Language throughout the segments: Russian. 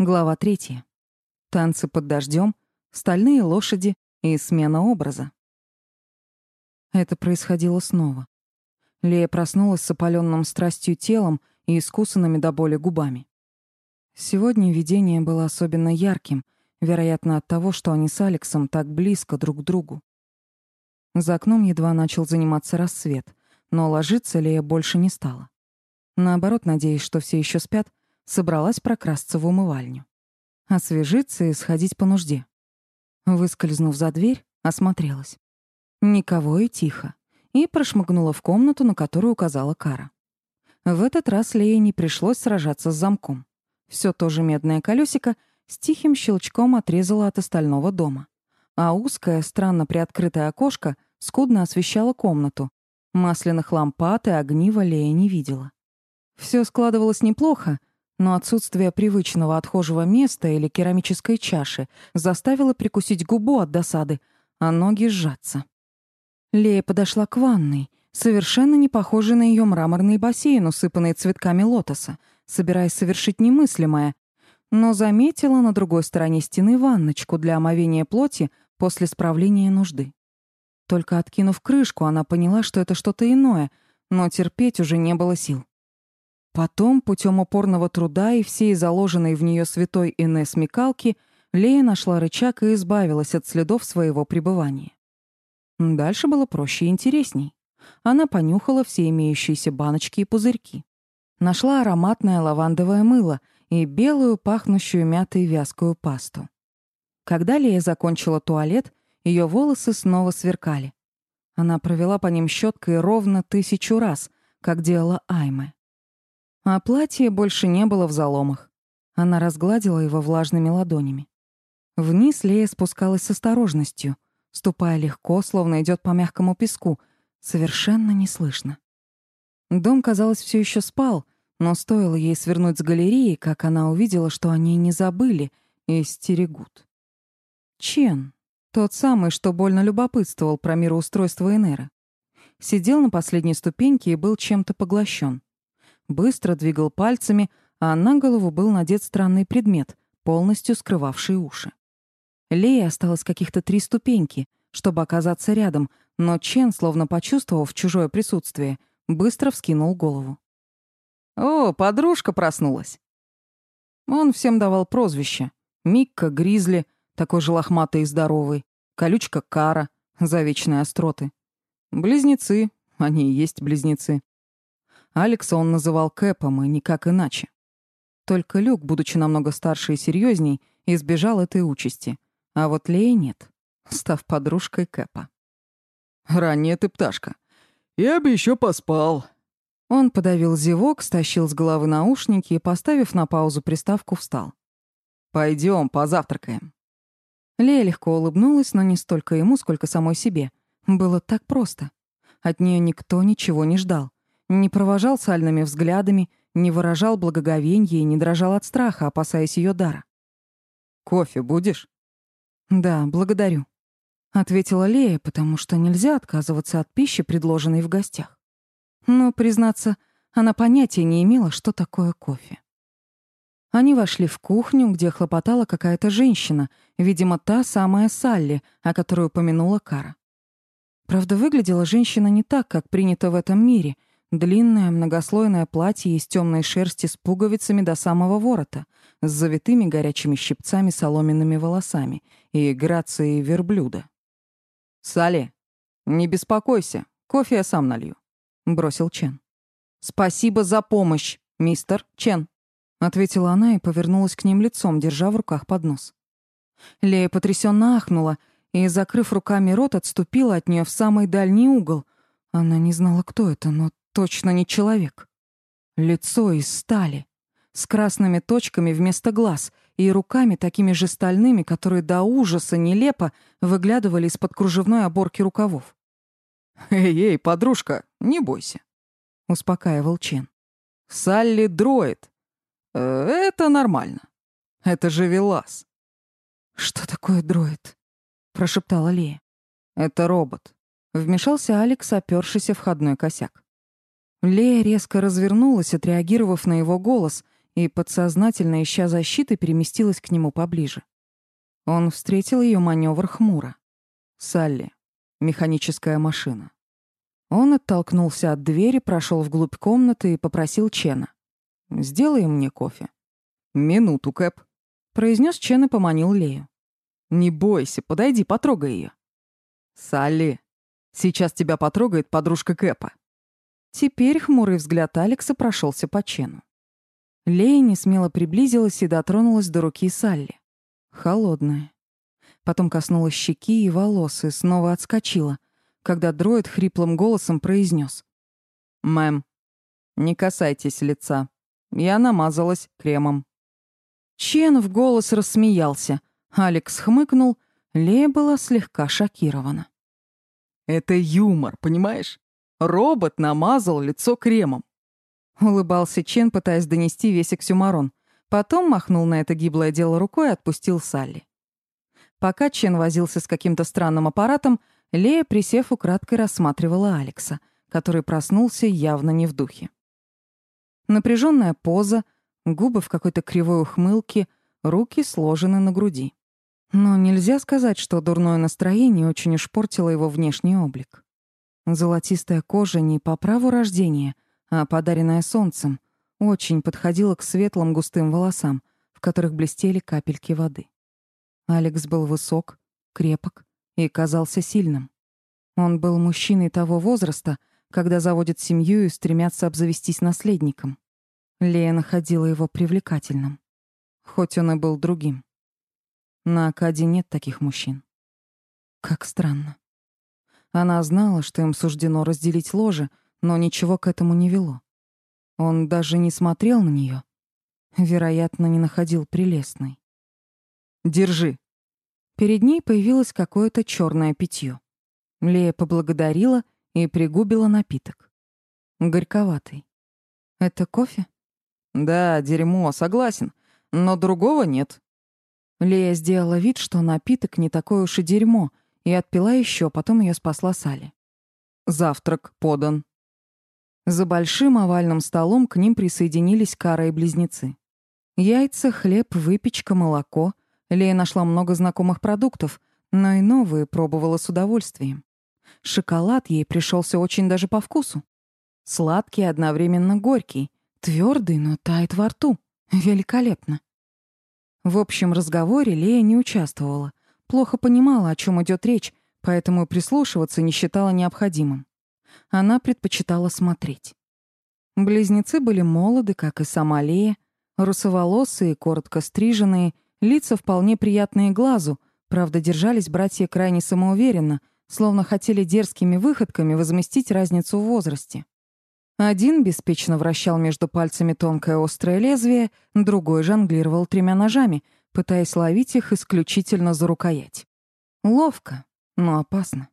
Глава третья. Танцы под дождем, стальные лошади и смена образа. Это происходило снова. Лея проснулась с опаленным страстью телом и искусанными до боли губами. Сегодня видение было особенно ярким, вероятно, от того, что они с Алексом так близко друг к другу. За окном едва начал заниматься рассвет, но ложиться Лея больше не стала. Наоборот, надеясь, что все еще спят, собралась прокрасться в умывальню. Освежиться и сходить по нужде. Выскользнув за дверь, осмотрелась. Никого и тихо. И прошмыгнула в комнату, на которую указала Кара. В этот раз Лее не пришлось сражаться с замком. Все то же медное колесико с тихим щелчком отрезало от остального дома. А узкое, странно приоткрытое окошко скудно освещало комнату. Масляных лампад и огнива Лея не видела. Все складывалось неплохо, но отсутствие привычного отхожего места или керамической чаши заставило прикусить губу от досады, а ноги сжаться. Лея подошла к ванной, совершенно не похожей на ее мраморный бассейн, усыпанный цветками лотоса, собираясь совершить немыслимое, но заметила на другой стороне стены ванночку для омовения плоти после справления нужды. Только откинув крышку, она поняла, что это что-то иное, но терпеть уже не было сил. Потом, путем упорного труда и всей заложенной в нее святой Ине смекалки, Лея нашла рычаг и избавилась от следов своего пребывания. Дальше было проще и интересней. Она понюхала все имеющиеся баночки и пузырьки. Нашла ароматное лавандовое мыло и белую, пахнущую мятой вязкую пасту. Когда Лея закончила туалет, ее волосы снова сверкали. Она провела по ним щеткой ровно тысячу раз, как делала Айме. А платье больше не было в заломах. Она разгладила его влажными ладонями. Вниз Лея спускалась с осторожностью, ступая легко, словно идет по мягкому песку, совершенно неслышно. Дом, казалось, все еще спал, но стоило ей свернуть с галереи, как она увидела, что они не забыли и стерегут. Чен, тот самый, что больно любопытствовал про мироустройство Энера, сидел на последней ступеньке и был чем-то поглощен быстро двигал пальцами, а на голову был надет странный предмет, полностью скрывавший уши. Лее осталось каких-то три ступеньки, чтобы оказаться рядом, но Чен, словно почувствовав чужое присутствие, быстро вскинул голову. «О, подружка проснулась!» Он всем давал прозвища. Микка, Гризли, такой же лохматый и здоровый, Колючка Кара, за вечные остроты. Близнецы, они и есть близнецы. Алекса он называл Кэпом, и никак иначе. Только Люк, будучи намного старше и серьезней, избежал этой участи. А вот Лея нет, став подружкой Кэпа. «Ранняя ты пташка. Я бы еще поспал». Он подавил зевок, стащил с головы наушники и, поставив на паузу приставку, встал. Пойдем, позавтракаем». Лея легко улыбнулась, но не столько ему, сколько самой себе. Было так просто. От нее никто ничего не ждал. Не провожал сальными взглядами, не выражал благоговения и не дрожал от страха, опасаясь ее дара. «Кофе будешь?» «Да, благодарю», — ответила Лея, потому что нельзя отказываться от пищи, предложенной в гостях. Но, признаться, она понятия не имела, что такое кофе. Они вошли в кухню, где хлопотала какая-то женщина, видимо, та самая Салли, о которой упомянула Кара. Правда, выглядела женщина не так, как принято в этом мире — Длинное многослойное платье из темной шерсти с пуговицами до самого ворота, с завитыми горячими щипцами соломенными волосами и грацией верблюда. «Салли, не беспокойся, кофе я сам налью», — бросил Чен. «Спасибо за помощь, мистер Чен», — ответила она и повернулась к ним лицом, держа в руках поднос. Лея потрясенно ахнула и, закрыв руками рот, отступила от нее в самый дальний угол. Она не знала, кто это, но точно не человек. Лицо из стали, с красными точками вместо глаз и руками такими же стальными, которые до ужаса нелепо выглядывали из-под кружевной оборки рукавов. «Эй-эй, подружка, не бойся», — успокаивал Чен. «Салли дроид. Э, это нормально. Это же Велас». «Что такое дроид?» — прошептала Лея. «Это робот», — вмешался Алекс, опёршийся входной косяк. Лея резко развернулась, отреагировав на его голос, и подсознательно, ища защиты, переместилась к нему поближе. Он встретил ее маневр хмуро. «Салли. Механическая машина». Он оттолкнулся от двери, прошел вглубь комнаты и попросил Чена. «Сделай мне кофе». «Минуту, Кэп», — произнес Чен и поманил Лею. «Не бойся, подойди, потрогай ее. «Салли, сейчас тебя потрогает подружка Кэпа». Теперь хмурый взгляд Алекса прошелся по Чену. Лея несмело приблизилась и дотронулась до руки Салли. Холодная. Потом коснулась щеки и волос и снова отскочила, когда дроид хриплым голосом произнес: «Мэм, не касайтесь лица. Я намазалась кремом». Чен в голос рассмеялся. Алекс хмыкнул, Лея была слегка шокирована. «Это юмор, понимаешь? Робот намазал лицо кремом. Улыбался Чен, пытаясь донести весь оксюмарон. Потом махнул на это гиблое дело рукой и отпустил Салли. Пока Чен возился с каким-то странным аппаратом, Лея, присев, украдкой рассматривала Алекса, который проснулся явно не в духе. Напряженная поза, губы в какой-то кривой ухмылке, руки сложены на груди. Но нельзя сказать, что дурное настроение очень уж портило его внешний облик. Золотистая кожа не по праву рождения, а подаренная солнцем, очень подходила к светлым густым волосам, в которых блестели капельки воды. Алекс был высок, крепок и казался сильным. Он был мужчиной того возраста, когда заводят семью и стремятся обзавестись наследником. Лея находила его привлекательным, хоть он и был другим. На Акаде нет таких мужчин. Как странно. Она знала, что им суждено разделить ложе, но ничего к этому не вело. Он даже не смотрел на нее. Вероятно, не находил прелестной. «Держи». Перед ней появилось какое-то черное питье. Лея поблагодарила и пригубила напиток. Горьковатый. «Это кофе?» «Да, дерьмо, согласен. Но другого нет». Лея сделала вид, что напиток не такое уж и дерьмо, и отпила еще, потом ее спасла Салли. Завтрак подан. За большим овальным столом к ним присоединились Кара и близнецы. Яйца, хлеб, выпечка, молоко. Лея нашла много знакомых продуктов, но и новые пробовала с удовольствием. Шоколад ей пришелся очень даже по вкусу. Сладкий, одновременно горький, твердый, но тает во рту. Великолепно. В общем разговоре Лея не участвовала, Плохо понимала, о чем идет речь, поэтому прислушиваться не считала необходимым. Она предпочитала смотреть. Близнецы были молоды, как и сама Лея, русоволосые, коротко стриженные, лица вполне приятные глазу, правда, держались братья крайне самоуверенно, словно хотели дерзкими выходками возместить разницу в возрасте. Один беспечно вращал между пальцами тонкое острое лезвие, другой жонглировал тремя ножами — пытаясь ловить их исключительно за рукоять. Ловко, но опасно.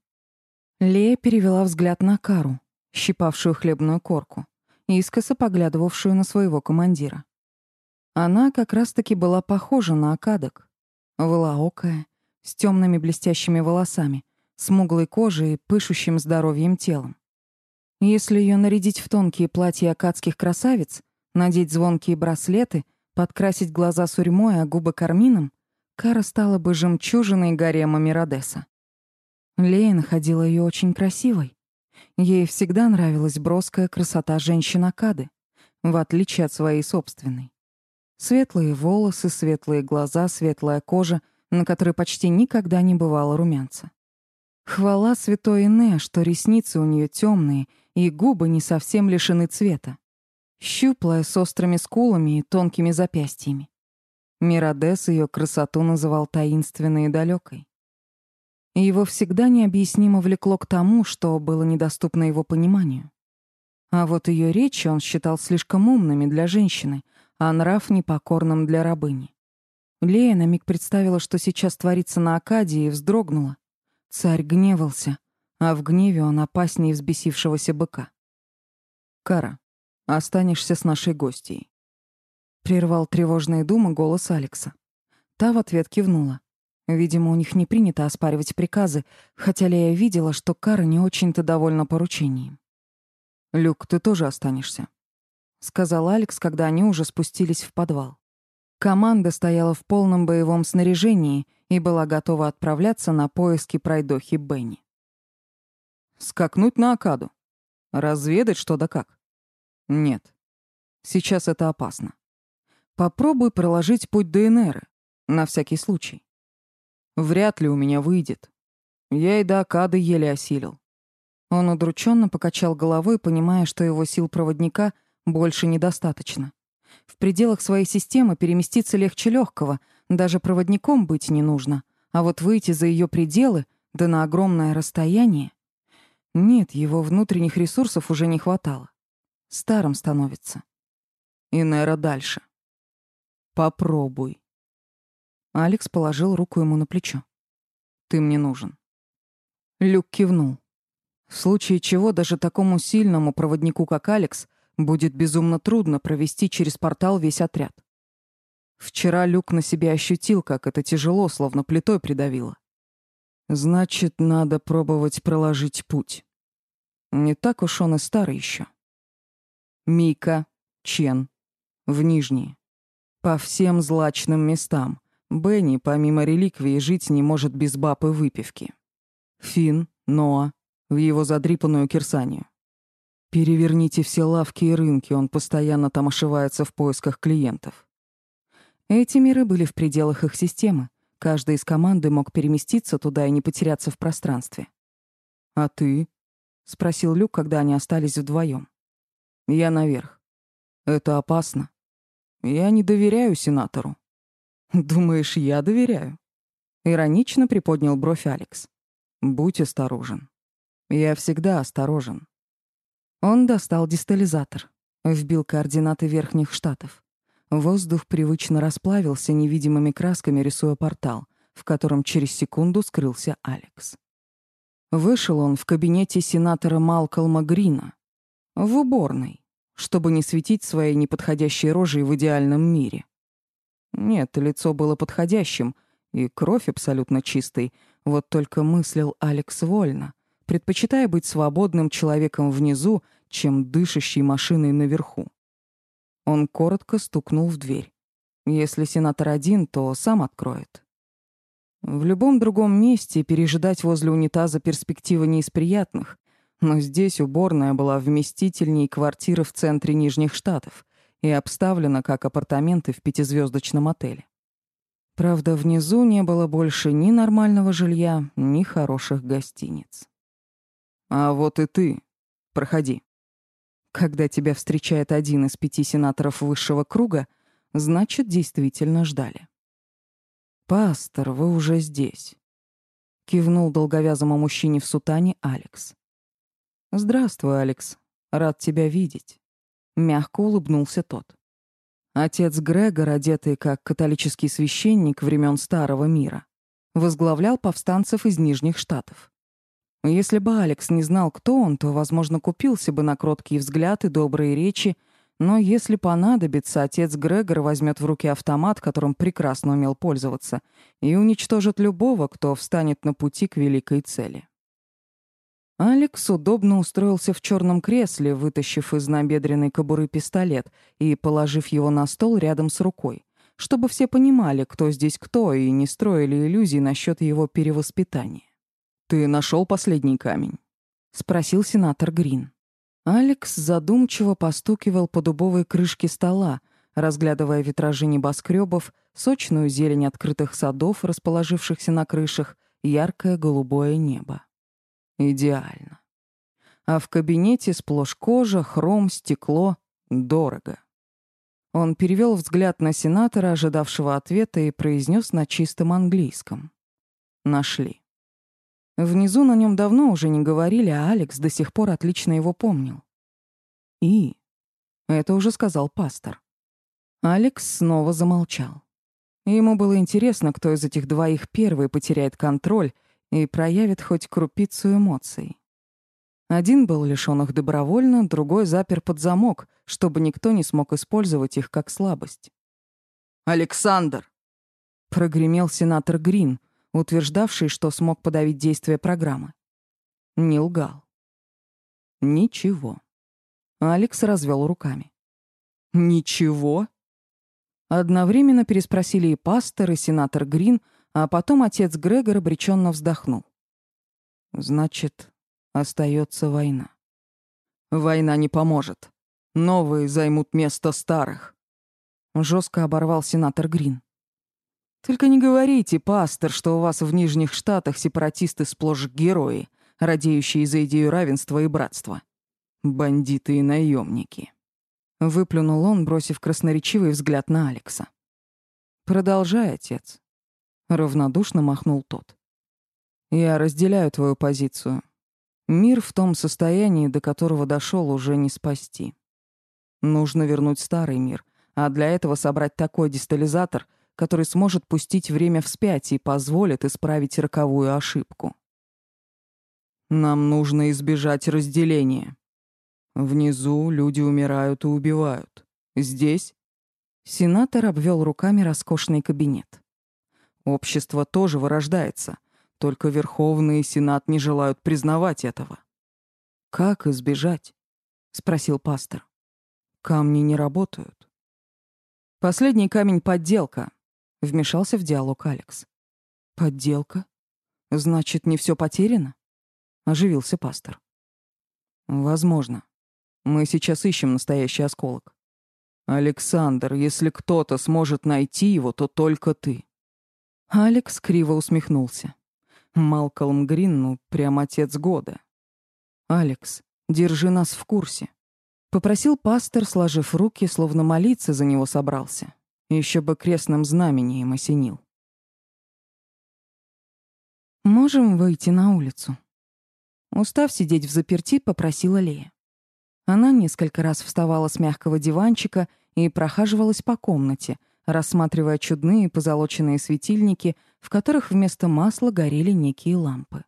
Лея перевела взгляд на Кару, щипавшую хлебную корку, искоса поглядывавшую на своего командира. Она как раз-таки была похожа на окадок. Волоокая, с темными блестящими волосами, смуглой кожей и пышущим здоровьем телом. Если ее нарядить в тонкие платья акадских красавиц, надеть звонкие браслеты — подкрасить глаза сурьмой, а губы кармином, Кара стала бы жемчужиной гарема Миродеса. Лея находила ее очень красивой. Ей всегда нравилась броская красота женщин Акады, в отличие от своей собственной. Светлые волосы, светлые глаза, светлая кожа, на которой почти никогда не бывало румянца. Хвала святой Ине, что ресницы у нее темные и губы не совсем лишены цвета щуплая, с острыми скулами и тонкими запястьями. Миродес ее красоту называл таинственной и далекой. Его всегда необъяснимо влекло к тому, что было недоступно его пониманию. А вот ее речи он считал слишком умными для женщины, а нрав непокорным для рабыни. Лея на миг представила, что сейчас творится на Акадии, и вздрогнула. Царь гневался, а в гневе он опаснее взбесившегося быка. «Кара, Останешься с нашей гостьей. Прервал тревожные думы голос Алекса. Та в ответ кивнула. Видимо, у них не принято оспаривать приказы, хотя Лея видела, что Кара не очень-то довольна поручением. «Люк, ты тоже останешься?» сказал Алекс, когда они уже спустились в подвал. Команда стояла в полном боевом снаряжении и была готова отправляться на поиски пройдохи Бенни. «Скакнуть на Акаду? Разведать что да как?» «Нет. Сейчас это опасно. Попробуй проложить путь до Энеры, на всякий случай. Вряд ли у меня выйдет. Я и до Акады еле осилил. Он удрученно покачал головой, понимая, что его сил проводника больше недостаточно. В пределах своей системы переместиться легче легкого, даже проводником быть не нужно. А вот выйти за ее пределы, да на огромное расстояние... Нет, его внутренних ресурсов уже не хватало. Старым становится. И Нера дальше. Попробуй. Алекс положил руку ему на плечо. Ты мне нужен. Люк кивнул. В случае чего даже такому сильному проводнику, как Алекс, будет безумно трудно провести через портал весь отряд. Вчера Люк на себе ощутил, как это тяжело, словно плитой придавило. Значит, надо пробовать проложить путь. Не так уж он и старый еще. Мика, Чен, в Нижние. По всем злачным местам. Бенни, помимо реликвии, жить не может без баб и выпивки. Фин, Ноа, в его задрипанную кирсанию. Переверните все лавки и рынки, он постоянно там ошивается в поисках клиентов. Эти миры были в пределах их системы. Каждый из команды мог переместиться туда и не потеряться в пространстве. «А ты?» — спросил Люк, когда они остались вдвоем. «Я наверх. Это опасно. Я не доверяю сенатору». «Думаешь, я доверяю?» Иронично приподнял бровь Алекс. «Будь осторожен. Я всегда осторожен». Он достал дистализатор, вбил координаты верхних штатов. Воздух привычно расплавился невидимыми красками, рисуя портал, в котором через секунду скрылся Алекс. Вышел он в кабинете сенатора Малкольма Грина, в уборной, чтобы не светить своей неподходящей рожей в идеальном мире. Нет, лицо было подходящим, и кровь абсолютно чистой, вот только мыслил Алекс вольно, предпочитая быть свободным человеком внизу, чем дышащей машиной наверху. Он коротко стукнул в дверь. Если сенатор один, то сам откроет. В любом другом месте пережидать возле унитаза перспектива не из приятных, но здесь уборная была вместительней квартиры в центре Нижних Штатов и обставлена как апартаменты в пятизвездочном отеле. Правда, внизу не было больше ни нормального жилья, ни хороших гостиниц. «А вот и ты. Проходи». Когда тебя встречает один из пяти сенаторов высшего круга, значит, действительно ждали. «Пастор, вы уже здесь», — кивнул долговязому мужчине в сутане Алекс. «Здравствуй, Алекс. Рад тебя видеть», — мягко улыбнулся тот. Отец Грегор, одетый как католический священник времен Старого мира, возглавлял повстанцев из Нижних Штатов. Если бы Алекс не знал, кто он, то, возможно, купился бы на кроткий взгляд и добрые речи, но если понадобится, отец Грегор возьмет в руки автомат, которым прекрасно умел пользоваться, и уничтожит любого, кто встанет на пути к великой цели. Алекс удобно устроился в черном кресле, вытащив из набедренной кобуры пистолет и положив его на стол рядом с рукой, чтобы все понимали, кто здесь кто, и не строили иллюзий насчет его перевоспитания. «Ты нашел последний камень?» — спросил сенатор Грин. Алекс задумчиво постукивал по дубовой крышке стола, разглядывая витражи небоскребов, сочную зелень открытых садов, расположившихся на крышах, яркое голубое небо. Идеально. А в кабинете сплошь кожа, хром, стекло. Дорого. Он перевел взгляд на сенатора, ожидавшего ответа, и произнес на чистом английском. Нашли. Внизу на нем давно уже не говорили, а Алекс до сих пор отлично его помнил. И это уже сказал пастор. Алекс снова замолчал. Ему было интересно, кто из этих двоих первый потеряет контроль и проявит хоть крупицу эмоций. Один был лишён их добровольно, другой запер под замок, чтобы никто не смог использовать их как слабость. «Александр!» — прогремел сенатор Грин, утверждавший, что смог подавить действие программы. Не лгал. Ничего. Алекс развел руками. «Ничего?» Одновременно переспросили и пастор, и сенатор Грин, а потом отец Грегор обреченно вздохнул. «Значит, остается война. Война не поможет. Новые займут место старых». Жестко оборвал сенатор Грин. «Только не говорите, пастор, что у вас в Нижних Штатах сепаратисты сплошь герои, радеющие за идею равенства и братства. Бандиты и наемники. Выплюнул он, бросив красноречивый взгляд на Алекса. «Продолжай, отец», — равнодушно махнул тот. «Я разделяю твою позицию. Мир в том состоянии, до которого дошел, уже не спасти. Нужно вернуть старый мир, а для этого собрать такой дистализатор, который сможет пустить время вспять и позволит исправить роковую ошибку. Нам нужно избежать разделения. Внизу люди умирают и убивают. Здесь сенатор обвел руками роскошный кабинет. Общество тоже вырождается, только Верховный и Сенат не желают признавать этого. Как избежать? спросил пастор. Камни не работают. Последний камень подделка, вмешался в диалог Алекс. Подделка? Значит, не все потеряно? Оживился пастор. Возможно. Мы сейчас ищем настоящий осколок. Александр, если кто-то сможет найти его, то только ты. Алекс криво усмехнулся. Малкольм Грин, ну, прям отец года. Алекс, держи нас в курсе. Попросил пастор, сложив руки, словно молиться за него собрался. Еще бы крестным знамением осенил. «Можем выйти на улицу?» Устав сидеть в заперти, попросила Лея. Она несколько раз вставала с мягкого диванчика и прохаживалась по комнате, рассматривая чудные позолоченные светильники, в которых вместо масла горели некие лампы.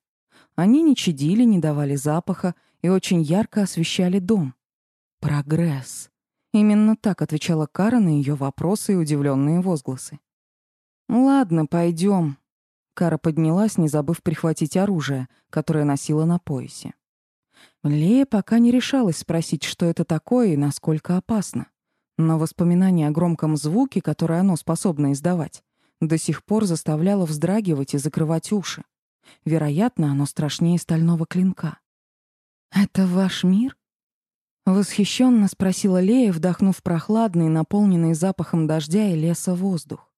Они не чадили, не давали запаха и очень ярко освещали дом. Прогресс. Именно так отвечала Кара на ее вопросы и удивленные возгласы. «Ладно, пойдем. Кара поднялась, не забыв прихватить оружие, которое носила на поясе. Лея пока не решалась спросить, что это такое и насколько опасно. Но воспоминание о громком звуке, который оно способно издавать, до сих пор заставляло вздрагивать и закрывать уши. Вероятно, оно страшнее стального клинка. «Это ваш мир?» Восхищенно спросила Лея, вдохнув прохладный, наполненный запахом дождя и леса воздух.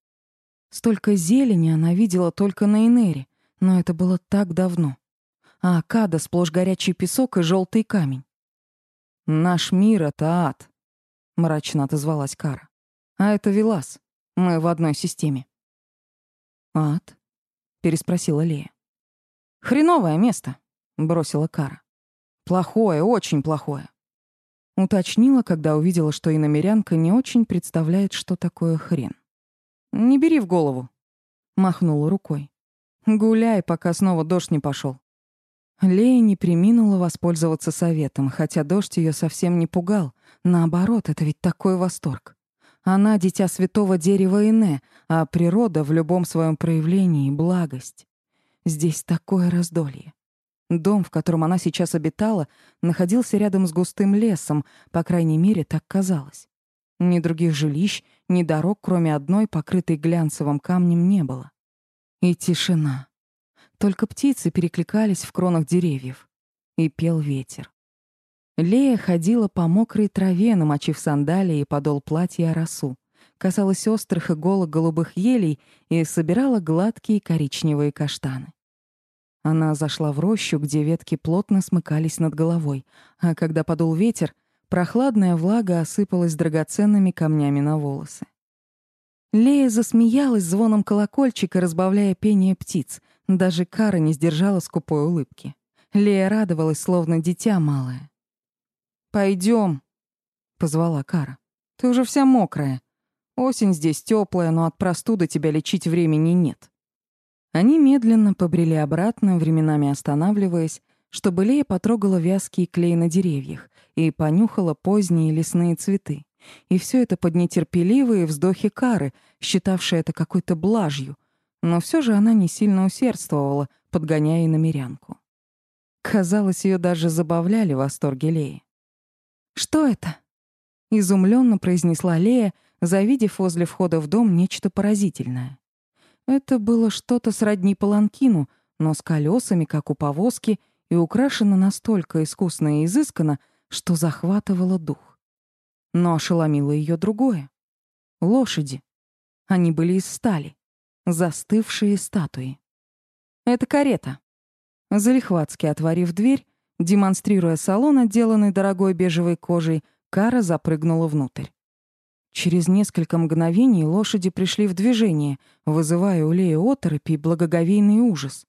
Столько зелени она видела только на Энере, но это было так давно. А Акада — сплошь горячий песок и желтый камень. «Наш мир — это ад», — мрачно отозвалась Кара. «А это Велас. Мы в одной системе». «Ад?» — переспросила Лея. «Хреновое место», — бросила Кара. «Плохое, очень плохое». Уточнила, когда увидела, что иномерянка не очень представляет, что такое хрен. «Не бери в голову», — махнула рукой. «Гуляй, пока снова дождь не пошел. Лея не приминула воспользоваться советом, хотя дождь ее совсем не пугал. Наоборот, это ведь такой восторг. Она — дитя святого дерева Ине, а природа в любом своем проявлении — благость. Здесь такое раздолье. Дом, в котором она сейчас обитала, находился рядом с густым лесом, по крайней мере, так казалось. Ни других жилищ, ни дорог, кроме одной, покрытой глянцевым камнем, не было. И тишина. Только птицы перекликались в кронах деревьев. И пел ветер. Лея ходила по мокрой траве, намочив сандалии и подол платья росу, касалась острых иголок голубых елей и собирала гладкие коричневые каштаны. Она зашла в рощу, где ветки плотно смыкались над головой, а когда подул ветер, Прохладная влага осыпалась драгоценными камнями на волосы. Лея засмеялась звоном колокольчика, разбавляя пение птиц. Даже Кара не сдержала скупой улыбки. Лея радовалась, словно дитя малое. Пойдем, позвала Кара. «Ты уже вся мокрая. Осень здесь теплая, но от простуды тебя лечить времени нет». Они медленно побрели обратно, временами останавливаясь, чтобы Лея потрогала вязкий клей на деревьях и понюхала поздние лесные цветы. И все это под нетерпеливые вздохи Кары, считавшей это какой-то блажью. Но все же она не сильно усердствовала, подгоняя намерянку. Казалось, ее даже забавляли восторги Леи. «Что это?» — изумленно произнесла Лея, завидев возле входа в дом нечто поразительное. Это было что-то сродни паланкину, но с колесами, как у повозки, и украшено настолько искусно и изысканно, что захватывало дух. Но ошеломило ее другое. Лошади. Они были из стали. Застывшие статуи. Это карета. Залихватски отворив дверь, демонстрируя салон, отделанный дорогой бежевой кожей, Кара запрыгнула внутрь. Через несколько мгновений лошади пришли в движение, вызывая у Леи оторопь и благоговейный ужас.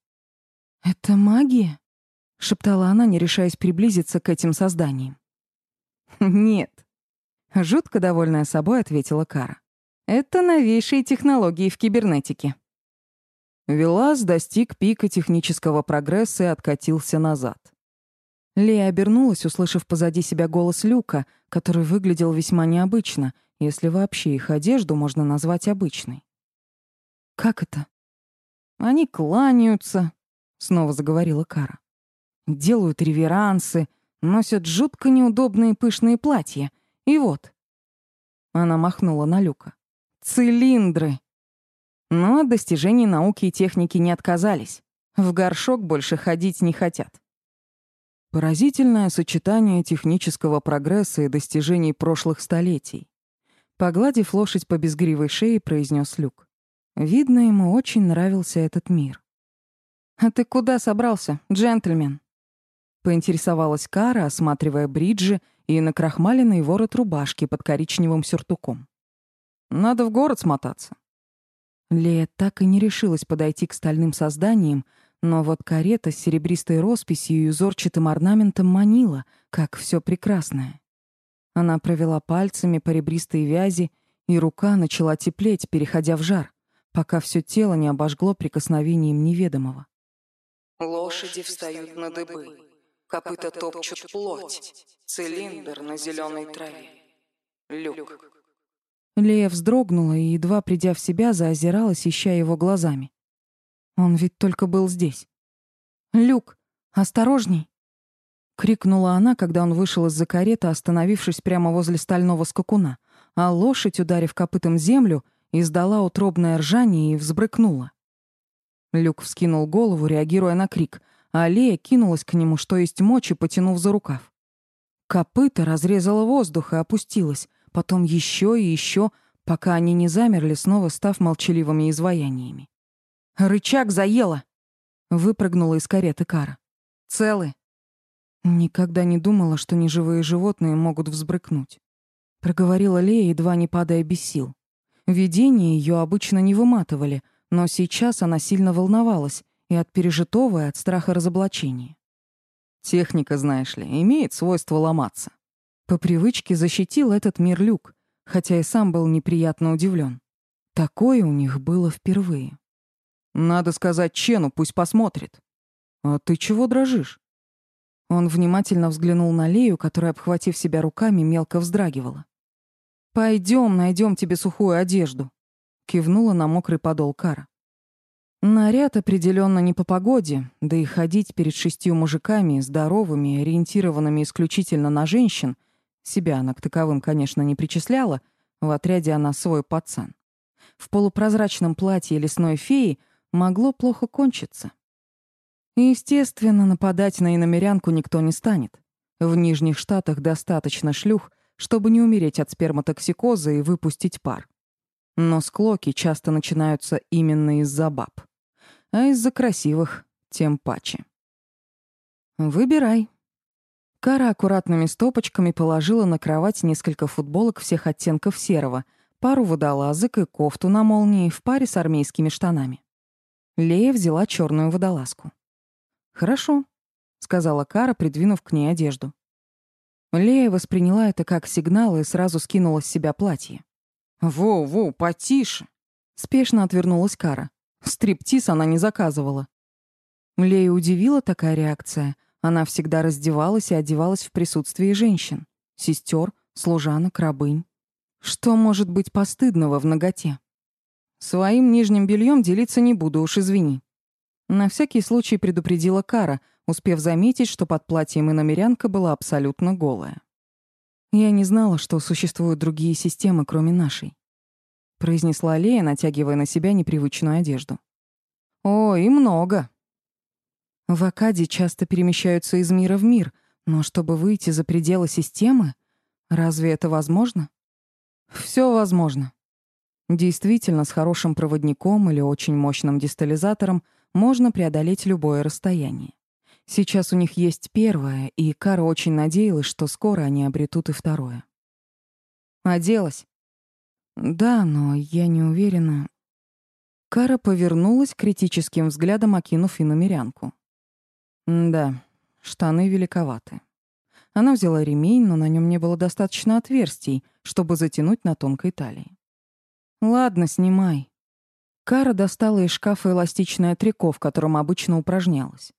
«Это магия?» — шептала она, не решаясь приблизиться к этим созданиям. «Нет», — жутко довольная собой ответила Кара. «Это новейшие технологии в кибернетике». Велас достиг пика технического прогресса и откатился назад. Лея обернулась, услышав позади себя голос Люка, который выглядел весьма необычно, если вообще их одежду можно назвать обычной. «Как это?» «Они кланяются», — снова заговорила Кара. «Делают реверансы, носят жутко неудобные пышные платья. И вот...» Она махнула на Люка. «Цилиндры!» Но от достижений науки и техники не отказались. В горшок больше ходить не хотят. Поразительное сочетание технического прогресса и достижений прошлых столетий. Pogладив лошадь по безгривой шее, произнес Люк. Видно, ему очень нравился этот мир. «А ты куда собрался, джентльмен?» Поинтересовалась Кара, осматривая бриджи и накрахмаленный ворот рубашки под коричневым сюртуком. «Надо в город смотаться. Лея так и не решилась подойти к стальным созданиям, но вот карета с серебристой росписью и узорчатым орнаментом манила, как все прекрасное. Она провела пальцами по ребристой вязи, и рука начала теплеть, переходя в жар, пока все тело не обожгло прикосновением неведомого. Лошади встают на дыбы, копыта топчут плоть, цилиндр на зеленой траве. Люк. Лея вздрогнула и, едва придя в себя, заозиралась, ища его глазами. Он ведь только был здесь. «Люк, осторожней!» — крикнула она, когда он вышел из-за кареты, остановившись прямо возле стального скакуна, а лошадь, ударив копытом землю, издала утробное ржание и взбрыкнула. Люк вскинул голову, реагируя на крик, а Лея кинулась к нему, что есть мочи, потянув за рукав. Копыта разрезала воздух и опустилась, потом еще и еще, пока они не замерли, снова став молчаливыми изваяниями. «Рычаг заело!» — выпрыгнула из кареты Кара. «Целы?» Никогда не думала, что неживые животные могут взбрыкнуть. Проговорила Лея, едва не падая без сил. Видения ее обычно не выматывали, но сейчас она сильно волновалась и от пережитого, и от страха разоблачения. Техника, знаешь ли, имеет свойство ломаться. По привычке защитил этот мир Люк, хотя и сам был неприятно удивлен. Такое у них было впервые. Надо сказать Чену, пусть посмотрит. А ты чего дрожишь? Он внимательно взглянул на Лею, которая, обхватив себя руками, мелко вздрагивала. Пойдем, найдем тебе сухую одежду, кивнула на мокрый подол Кара. Наряд определенно не по погоде, да и ходить перед шестью мужиками, здоровыми, ориентированными исключительно на женщин — себя она к таковым, конечно, не причисляла, в отряде она свой пацан. В полупрозрачном платье лесной феи могло плохо кончиться. естественно, нападать на иномерянку никто не станет. В Нижних Штатах достаточно шлюх, чтобы не умереть от сперматоксикоза и выпустить пар. Но склоки часто начинаются именно из-за баб. А из-за красивых тем паче. Выбирай. Кара аккуратными стопочками положила на кровать несколько футболок всех оттенков серого, пару водолазок и кофту на молнии в паре с армейскими штанами. Лея взяла черную водолазку. «Хорошо», — сказала Кара, придвинув к ней одежду. Лея восприняла это как сигнал и сразу скинула с себя платье. «Воу-воу, потише!» Спешно отвернулась Кара. Стриптиз она не заказывала. Лея удивила такая реакция — она всегда раздевалась и одевалась в присутствии женщин, сестер, служанок, рабынь. Что может быть постыдного в ноготе? Своим нижним бельем делиться не буду, уж извини. На всякий случай предупредила Кара, успев заметить, что под платьем иномерянка была абсолютно голая. Я не знала, что существуют другие системы, кроме нашей. Произнесла Лея, натягивая на себя непривычную одежду. О, и много. В Акаде часто перемещаются из мира в мир, но чтобы выйти за пределы системы, разве это возможно? Все возможно. Действительно, с хорошим проводником или очень мощным дистализатором можно преодолеть любое расстояние. Сейчас у них есть первое, и Кара очень надеялась, что скоро они обретут и второе. Оделась? Да, но я не уверена. Кара повернулась, критическим взглядом окинув иномерянку. Да, штаны великоваты. Она взяла ремень, но на нем не было достаточно отверстий, чтобы затянуть на тонкой талии. Ладно, снимай. Кара достала из шкафа эластичное трико, в котором обычно упражнялась.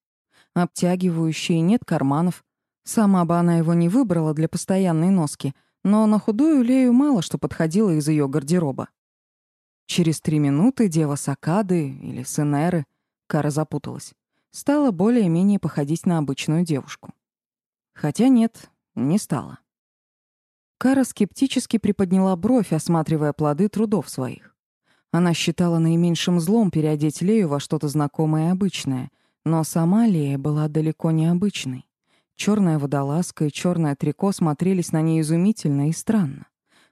Обтягивающее, нет карманов. Сама бы она его не выбрала для постоянной носки, но на худую Лею мало что подходило из ее гардероба. Через три минуты дева Сакады или Сенеры, Кара запуталась, стала более-менее походить на обычную девушку. Хотя нет, не стала. Кара скептически приподняла бровь, осматривая плоды трудов своих. Она считала наименьшим злом переодеть Лею во что-то знакомое и обычное, но сама Лея была далеко не обычной. Черная водолазка и черное трико смотрелись на ней изумительно и странно.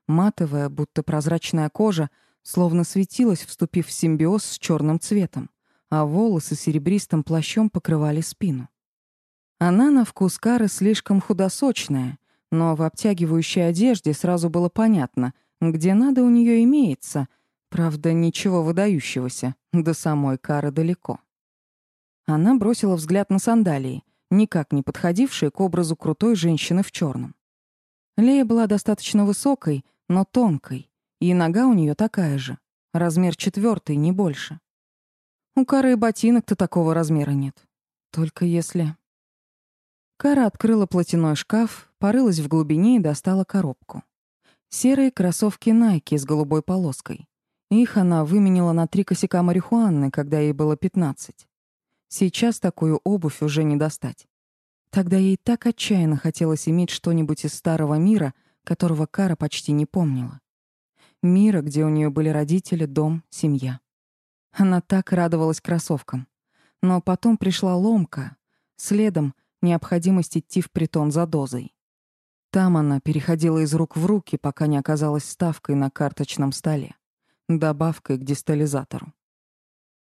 Матовая, будто прозрачная кожа, словно светилась, вступив в симбиоз с черным цветом, а волосы серебристым плащом покрывали спину. Она на вкус Кары слишком худосочная, но в обтягивающей одежде сразу было понятно, где надо у нее имеется, правда, ничего выдающегося, до самой Кары далеко. Она бросила взгляд на сандалии, никак не подходившие к образу крутой женщины в черном. Лея была достаточно высокой, но тонкой, и нога у нее такая же, размер четвертый, не больше. У Кары и ботинок-то такого размера нет. Только если... Кара открыла платяной шкаф, порылась в глубине и достала коробку. Серые кроссовки Nike с голубой полоской. Их она выменила на три косяка марихуаны, когда ей было 15. Сейчас такую обувь уже не достать. Тогда ей так отчаянно хотелось иметь что-нибудь из старого мира, которого Кара почти не помнила. Мира, где у нее были родители, дом, семья. Она так радовалась кроссовкам. Но потом пришла ломка, следом необходимость идти в притон за дозой. Там она переходила из рук в руки, пока не оказалась ставкой на карточном столе, добавкой к дистализатору.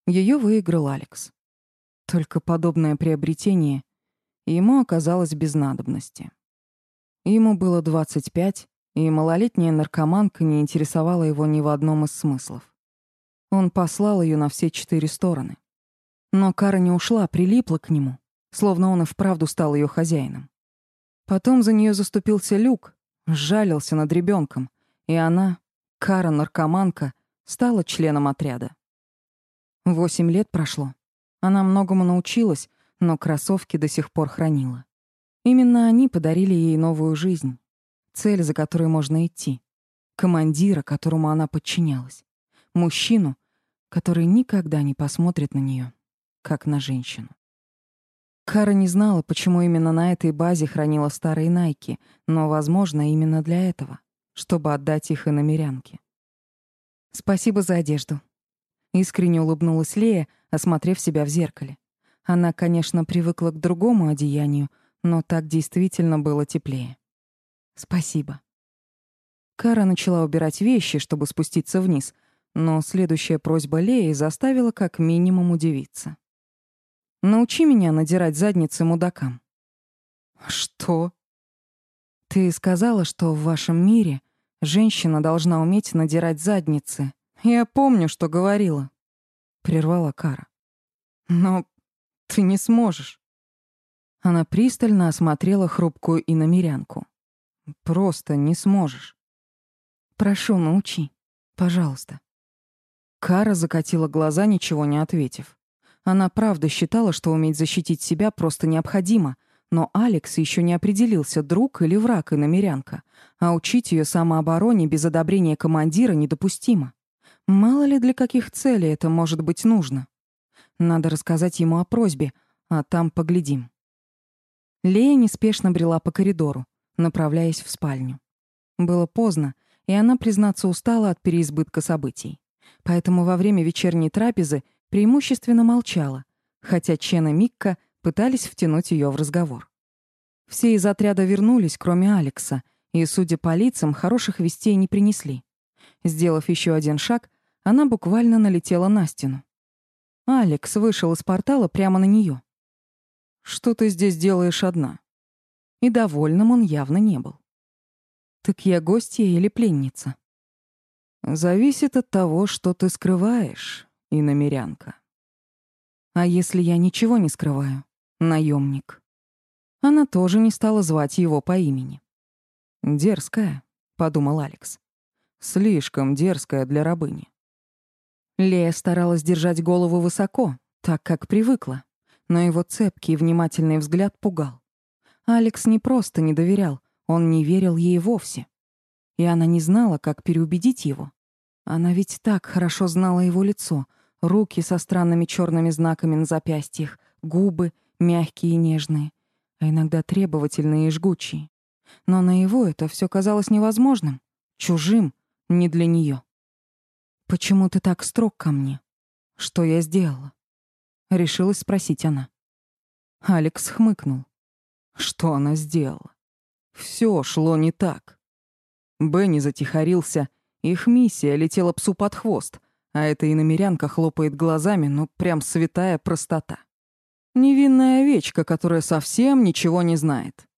Ее выиграл Алекс. Только подобное приобретение ему оказалось без надобности. Ему было 25, и малолетняя наркоманка не интересовала его ни в одном из смыслов. Он послал ее на все четыре стороны. Но Кара не ушла, прилипла к нему, словно он и вправду стал ее хозяином. Потом за нее заступился Люк, сжалился над ребенком, и она, Кара-наркоманка, стала членом отряда. Восемь лет прошло. Она многому научилась, но кроссовки до сих пор хранила. Именно они подарили ей новую жизнь, цель, за которой можно идти, командира, которому она подчинялась, мужчину, который никогда не посмотрит на нее, как на женщину. Кара не знала, почему именно на этой базе хранила старые Найки, но, возможно, именно для этого, чтобы отдать их и намерянке. «Спасибо за одежду». Искренне улыбнулась Лея, осмотрев себя в зеркале. Она, конечно, привыкла к другому одеянию, но так действительно было теплее. «Спасибо». Кара начала убирать вещи, чтобы спуститься вниз, но следующая просьба Леи заставила как минимум удивиться. Научи меня надирать задницы мудакам». «Что?» «Ты сказала, что в вашем мире женщина должна уметь надирать задницы. Я помню, что говорила», — прервала Кара. «Но ты не сможешь». Она пристально осмотрела хрупкую иномерянку. «Просто не сможешь». «Прошу, научи. Пожалуйста». Кара закатила глаза, ничего не ответив. Она правда считала, что уметь защитить себя просто необходимо, но Алекс еще не определился, друг или враг и намерянка, а учить ее самообороне без одобрения командира недопустимо. Мало ли для каких целей это может быть нужно. Надо рассказать ему о просьбе, а там поглядим. Лея неспешно брела по коридору. направляясь в спальню. Было поздно, и она, признаться, устала от переизбытка событий. Поэтому во время вечерней трапезы преимущественно молчала, хотя Чен и Микка пытались втянуть ее в разговор. Все из отряда вернулись, кроме Алекса, и, судя по лицам, хороших вестей не принесли. Сделав еще один шаг, она буквально налетела на стену. Алекс вышел из портала прямо на нее. «Что ты здесь делаешь одна?» И довольным он явно не был. «Так я гостья или пленница?» «Зависит от того, что ты скрываешь, иномерянка». «А если я ничего не скрываю? Наемник?» Она тоже не стала звать его по имени. «Дерзкая», — подумал Алекс. «Слишком дерзкая для рабыни». Лея старалась держать голову высоко, так как привыкла, но его цепкий и внимательный взгляд пугал. Алекс не просто не доверял, он не верил ей вовсе. И она не знала, как переубедить его. Она ведь так хорошо знала его лицо, руки со странными черными знаками на запястьях, губы мягкие и нежные, а иногда требовательные и жгучие. Но на его это все казалось невозможным, чужим, не для нее. «Почему ты так строг ко мне? Что я сделала?» Решилась спросить она. Алекс хмыкнул. Что она сделала? Все шло не так. Бенни затихарился, их миссия летела псу под хвост, а эта иномерянка хлопает глазами, ну прям святая простота. Невинная овечка, которая совсем ничего не знает.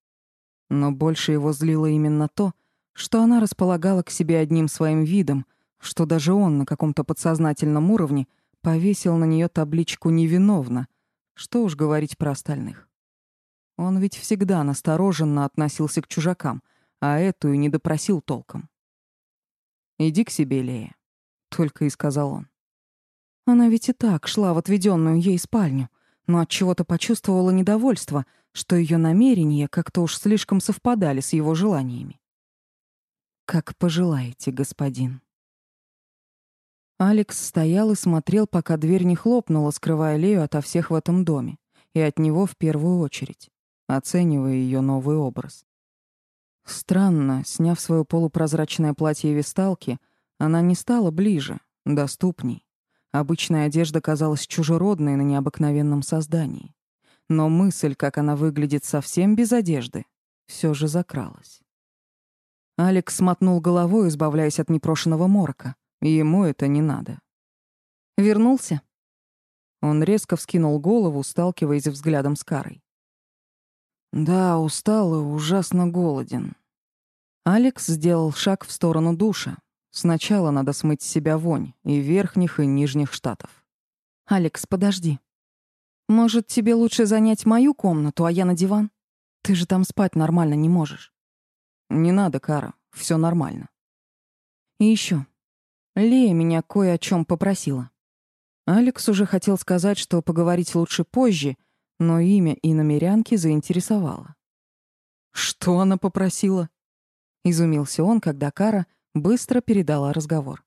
Но больше его злило именно то, что она располагала к себе одним своим видом, что даже он на каком-то подсознательном уровне повесил на нее табличку «невиновна», что уж говорить про остальных. Он ведь всегда настороженно относился к чужакам, а эту и не допросил толком. «Иди к себе, Лея», — только и сказал он. Она ведь и так шла в отведенную ей спальню, но от чего то почувствовала недовольство — что ее намерения как-то уж слишком совпадали с его желаниями. «Как пожелаете, господин». Алекс стоял и смотрел, пока дверь не хлопнула, скрывая Лею ото всех в этом доме, и от него в первую очередь, оценивая ее новый образ. Странно, сняв свое полупрозрачное платье висталки, она не стала ближе, доступней. Обычная одежда казалась чужеродной на необыкновенном создании но мысль, как она выглядит совсем без одежды, все же закралась. Алекс смотнул головой, избавляясь от непрошенного морока, ему это не надо. «Вернулся?» Он резко вскинул голову, сталкиваясь взглядом с Карой. «Да, устал и ужасно голоден». Алекс сделал шаг в сторону душа. Сначала надо смыть с себя вонь и верхних, и нижних штатов. «Алекс, подожди», может, тебе лучше занять мою комнату, а я на диван? Ты же там спать нормально не можешь. Не надо, Кара, все нормально. И еще. Лея меня кое о чем попросила. Алекс уже хотел сказать, что поговорить лучше позже, но имя и намерянки заинтересовало. «Что она попросила?» Изумился он, когда Кара быстро передала разговор.